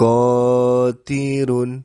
qatirun